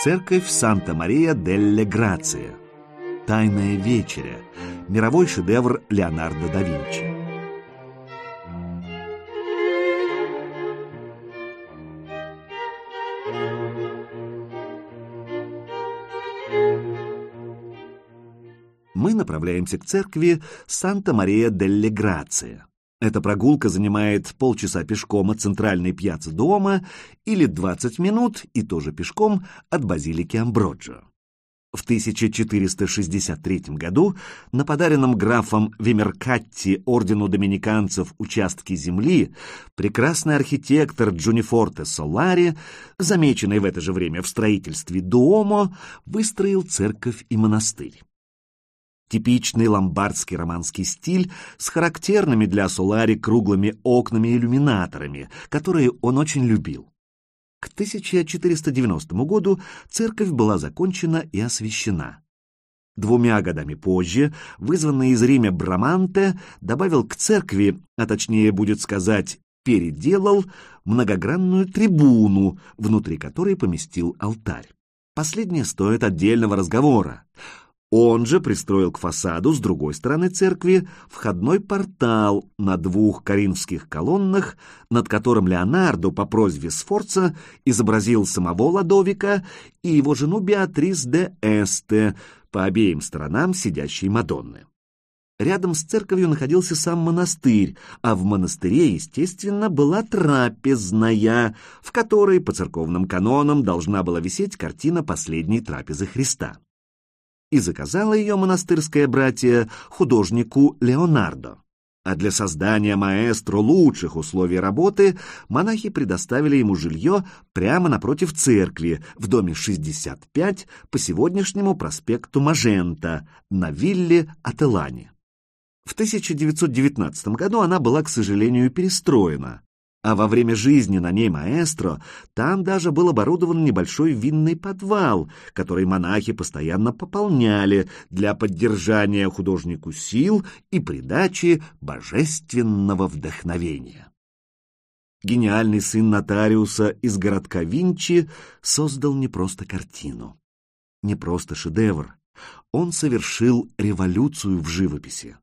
Церковь Санта-Мария-делле Грация. Тайная вечеря. Мировой шедевр Леонардо да Винчи. Мы направляемся к церкви Санта-Мария-делле Грация. Эта прогулка занимает полчаса пешком от центральной пьяцы дома или 20 минут, и тоже пешком, от базилики Амброджо. В 1463 году на подаренном графом Вимеркатти ордену доминиканцев участке земли прекрасный архитектор Джунифорте Солари, замеченный в это же время в строительстве Дуомо, выстроил церковь и монастырь. Типичный ломбардский романский стиль с характерными для Солари круглыми окнами-иллюминаторами, которые он очень любил. К 1490 году церковь была закончена и освящена. Двумя годами позже вызванный из Рима Браманте добавил к церкви, а точнее будет сказать, переделал многогранную трибуну, внутри которой поместил алтарь. Последнее стоит отдельного разговора. Он же пристроил к фасаду с другой стороны церкви входной портал на двух коринфских колоннах, над которым Леонардо по просьбе Сфорца изобразил самого Ладовика и его жену Беатрис де Эсте по обеим сторонам сидящей Мадонны. Рядом с церковью находился сам монастырь, а в монастыре, естественно, была трапезная, в которой по церковным канонам должна была висеть картина последней трапезы Христа и заказала ее монастырское братья художнику Леонардо. А для создания маэстро лучших условий работы монахи предоставили ему жилье прямо напротив церкви в доме 65 по сегодняшнему проспекту Мажента на вилле Ателани. В 1919 году она была, к сожалению, перестроена, а во время жизни на ней маэстро там даже был оборудован небольшой винный подвал, который монахи постоянно пополняли для поддержания художнику сил и придачи божественного вдохновения. Гениальный сын нотариуса из городка Винчи создал не просто картину, не просто шедевр, он совершил революцию в живописи.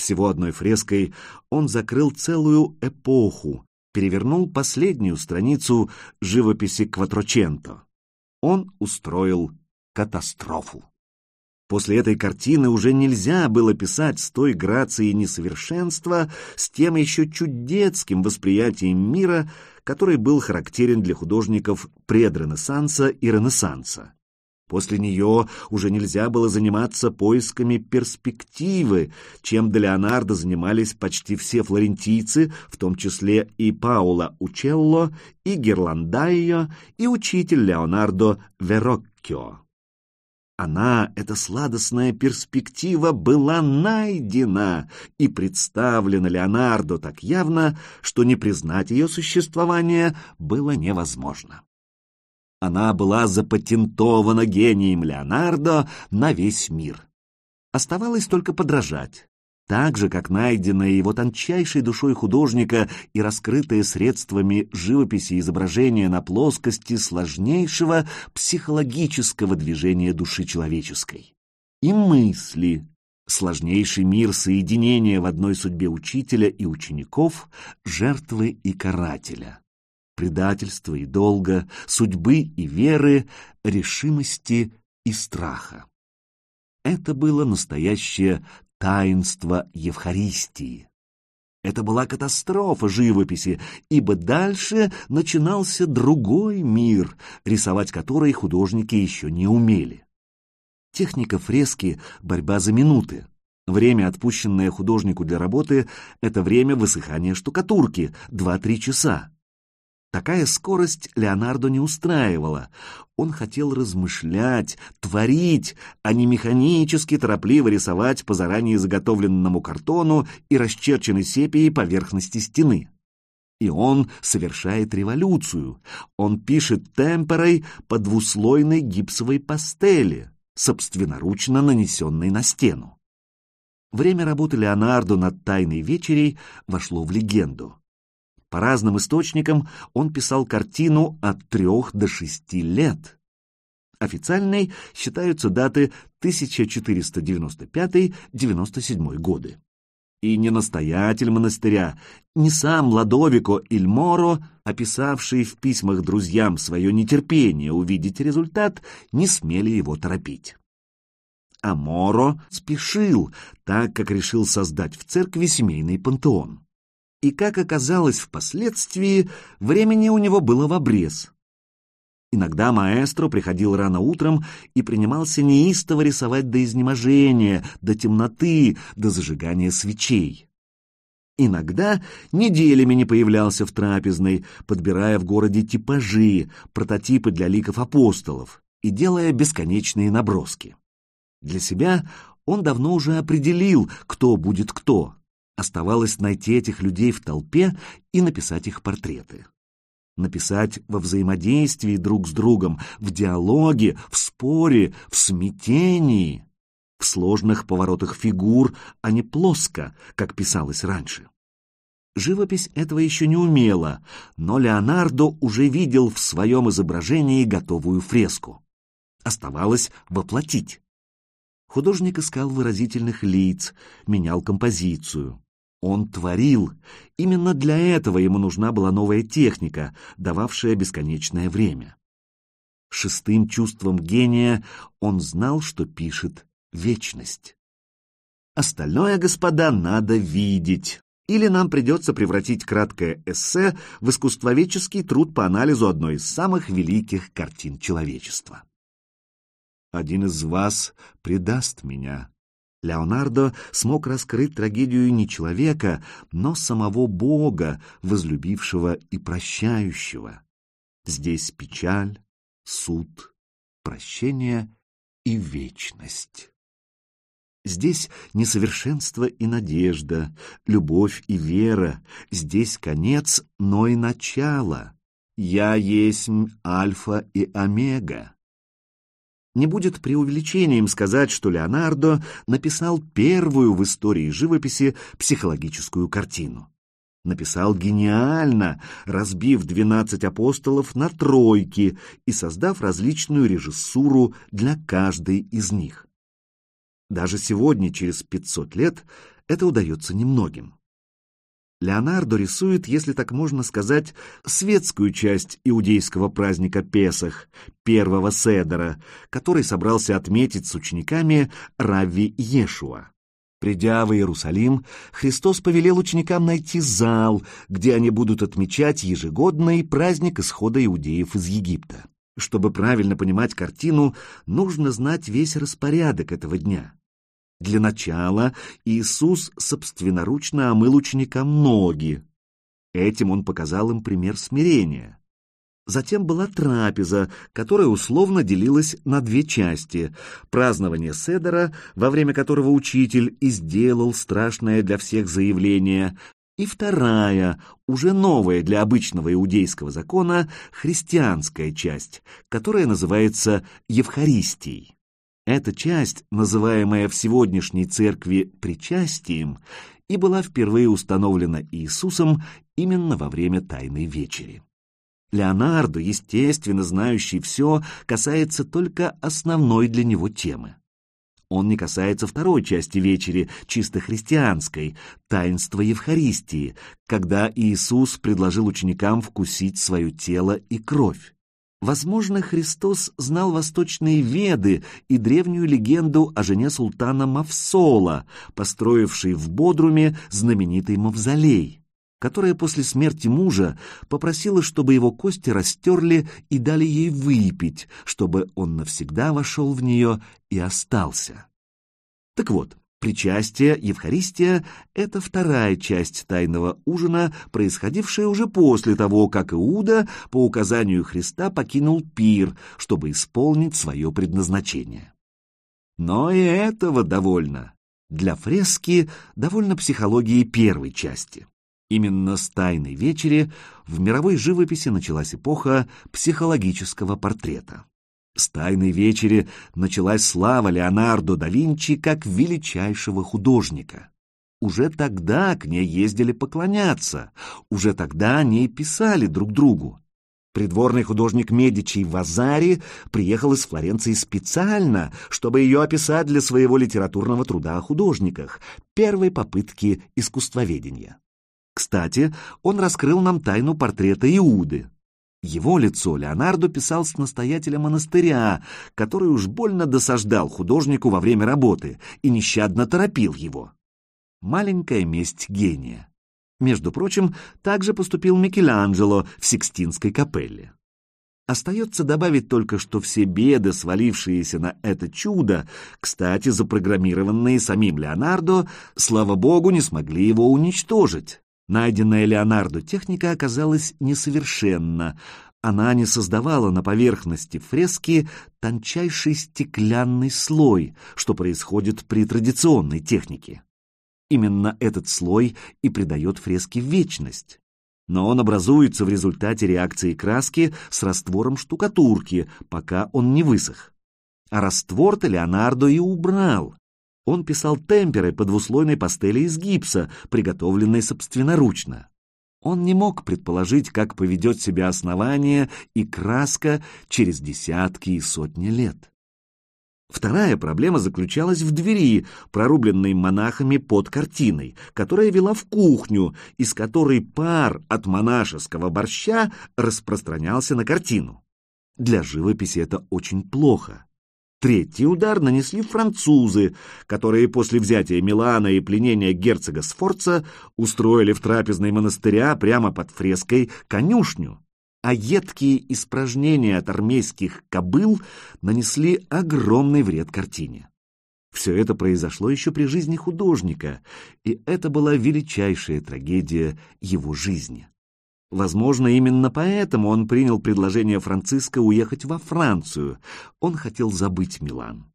Всего одной фреской он закрыл целую эпоху, перевернул последнюю страницу живописи Кватроченто. Он устроил катастрофу. После этой картины уже нельзя было писать с той грацией несовершенства, с тем еще чуть детским восприятием мира, который был характерен для художников предренессанса и ренессанса. После нее уже нельзя было заниматься поисками перспективы, чем до Леонардо занимались почти все флорентийцы, в том числе и Паоло Учелло, и Герландайо, и учитель Леонардо Вероккио. Она, эта сладостная перспектива, была найдена и представлена Леонардо так явно, что не признать ее существование было невозможно. Она была запатентована гением Леонардо на весь мир. Оставалось только подражать. Так же, как найденное его тончайшей душой художника и раскрытое средствами живописи изображение на плоскости сложнейшего психологического движения души человеческой. И мысли, сложнейший мир соединения в одной судьбе учителя и учеников, жертвы и карателя предательства и долга, судьбы и веры, решимости и страха. Это было настоящее таинство Евхаристии. Это была катастрофа живописи, ибо дальше начинался другой мир, рисовать который художники еще не умели. Техника фрески — борьба за минуты. Время, отпущенное художнику для работы, — это время высыхания штукатурки — 2-3 часа. Такая скорость Леонардо не устраивала. Он хотел размышлять, творить, а не механически торопливо рисовать по заранее заготовленному картону и расчерченной сепией поверхности стены. И он совершает революцию. Он пишет темперой по двуслойной гипсовой пастели, собственноручно нанесенной на стену. Время работы Леонардо над «Тайной вечерей» вошло в легенду. По разным источникам он писал картину от трех до шести лет. Официальной считаются даты 1495-97 годы. И не настоятель монастыря, не сам Ладовико Ильморо, описавший в письмах друзьям свое нетерпение увидеть результат, не смели его торопить. А Моро спешил, так как решил создать в церкви семейный пантеон. И, как оказалось впоследствии, времени у него было в обрез. Иногда маэстро приходил рано утром и принимался неистово рисовать до изнеможения, до темноты, до зажигания свечей. Иногда неделями не появлялся в трапезной, подбирая в городе типажи, прототипы для ликов апостолов и делая бесконечные наброски. Для себя он давно уже определил, кто будет кто. Оставалось найти этих людей в толпе и написать их портреты написать во взаимодействии друг с другом, в диалоге, в споре, в смятении, в сложных поворотах фигур, а не плоско, как писалось раньше. Живопись этого еще не умела, но Леонардо уже видел в своем изображении готовую фреску. Оставалось воплотить. Художник искал выразительных лиц, менял композицию. Он творил. Именно для этого ему нужна была новая техника, дававшая бесконечное время. Шестым чувством гения он знал, что пишет вечность. Остальное, господа, надо видеть. Или нам придется превратить краткое эссе в искусствоведческий труд по анализу одной из самых великих картин человечества. Один из вас предаст меня, Леонардо смог раскрыть трагедию не человека, но самого Бога, возлюбившего и прощающего. Здесь печаль, суд, прощение и вечность. Здесь несовершенство и надежда, любовь и вера, здесь конец, но и начало. Я есть альфа и омега. Не будет преувеличением сказать, что Леонардо написал первую в истории живописи психологическую картину. Написал гениально, разбив двенадцать апостолов на тройки и создав различную режиссуру для каждой из них. Даже сегодня, через 500 лет, это удается немногим. Леонардо рисует, если так можно сказать, светскую часть иудейского праздника Песах, первого Седера, который собрался отметить с учениками Равви Ешуа. Придя в Иерусалим, Христос повелел ученикам найти зал, где они будут отмечать ежегодный праздник исхода иудеев из Египта. Чтобы правильно понимать картину, нужно знать весь распорядок этого дня. Для начала Иисус собственноручно омыл ученикам ноги. Этим он показал им пример смирения. Затем была трапеза, которая условно делилась на две части. Празднование Седера, во время которого учитель и сделал страшное для всех заявление, и вторая, уже новая для обычного иудейского закона, христианская часть, которая называется Евхаристией. Эта часть, называемая в сегодняшней церкви причастием, и была впервые установлена Иисусом именно во время Тайной Вечери. Леонардо, естественно знающий все, касается только основной для него темы. Он не касается второй части вечери, чисто христианской, таинства Евхаристии, когда Иисус предложил ученикам вкусить свое тело и кровь. Возможно, Христос знал восточные веды и древнюю легенду о жене султана Мавсола, построившей в Бодруме знаменитый мавзолей, которая после смерти мужа попросила, чтобы его кости растерли и дали ей выпить, чтобы он навсегда вошел в нее и остался. Так вот, Причастие, Евхаристия — это вторая часть тайного ужина, происходившая уже после того, как Иуда по указанию Христа покинул пир, чтобы исполнить свое предназначение. Но и этого довольно. Для фрески довольно психологии первой части. Именно с «Тайной вечери» в мировой живописи началась эпоха психологического портрета. С «Тайной вечери» началась слава Леонардо да Винчи как величайшего художника. Уже тогда к ней ездили поклоняться, уже тогда о ней писали друг другу. Придворный художник Медичи Вазари приехал из Флоренции специально, чтобы ее описать для своего литературного труда о художниках, первой попытки искусствоведения. Кстати, он раскрыл нам тайну портрета Иуды. Его лицо Леонардо писал с настоятеля монастыря, который уж больно досаждал художнику во время работы и нещадно торопил его. Маленькая месть гения. Между прочим, также поступил Микеланджело в Сикстинской капелле. Остается добавить только, что все беды, свалившиеся на это чудо, кстати, запрограммированные самим Леонардо, слава богу, не смогли его уничтожить. Найденная Леонардо техника оказалась несовершенна. Она не создавала на поверхности фрески тончайший стеклянный слой, что происходит при традиционной технике. Именно этот слой и придает фреске вечность. Но он образуется в результате реакции краски с раствором штукатурки, пока он не высох. А раствор-то Леонардо и убрал. Он писал темперы по двуслойной пастели из гипса, приготовленной собственноручно. Он не мог предположить, как поведет себя основание и краска через десятки и сотни лет. Вторая проблема заключалась в двери, прорубленной монахами под картиной, которая вела в кухню, из которой пар от монашеского борща распространялся на картину. Для живописи это очень плохо. Третий удар нанесли французы, которые после взятия Милана и пленения герцога Сфорца устроили в трапезной монастыря прямо под фреской конюшню а едкие испражнения от армейских кобыл нанесли огромный вред картине. Все это произошло еще при жизни художника, и это была величайшая трагедия его жизни. Возможно, именно поэтому он принял предложение Франциска уехать во Францию. Он хотел забыть Милан.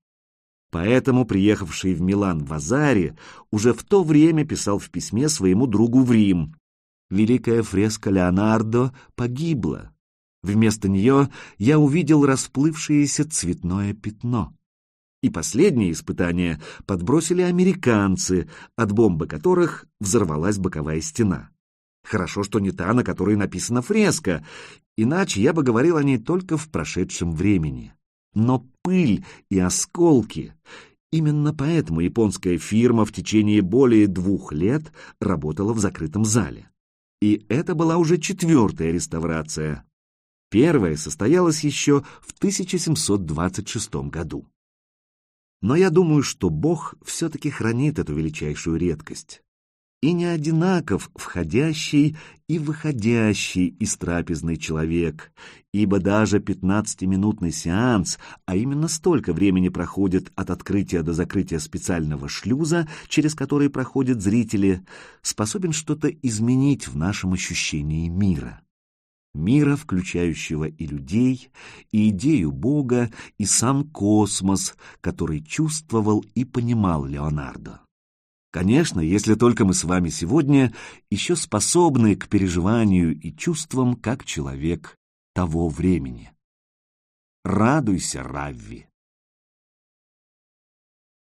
Поэтому приехавший в Милан Вазари уже в то время писал в письме своему другу в Рим великая фреска Леонардо погибла. Вместо нее я увидел расплывшееся цветное пятно. И последнее испытание подбросили американцы, от бомбы которых взорвалась боковая стена. Хорошо, что не та, на которой написана фреска, иначе я бы говорил о ней только в прошедшем времени. Но пыль и осколки Именно поэтому японская фирма в течение более двух лет работала в закрытом зале. И это была уже четвертая реставрация. Первая состоялась еще в 1726 году. Но я думаю, что Бог все-таки хранит эту величайшую редкость и не одинаков входящий и выходящий из трапезный человек, ибо даже пятнадцатиминутный сеанс, а именно столько времени проходит от открытия до закрытия специального шлюза, через который проходят зрители, способен что-то изменить в нашем ощущении мира. Мира, включающего и людей, и идею Бога, и сам космос, который чувствовал и понимал Леонардо. Конечно, если только мы с вами сегодня еще способны к переживанию и чувствам как человек того времени. Радуйся, Равви!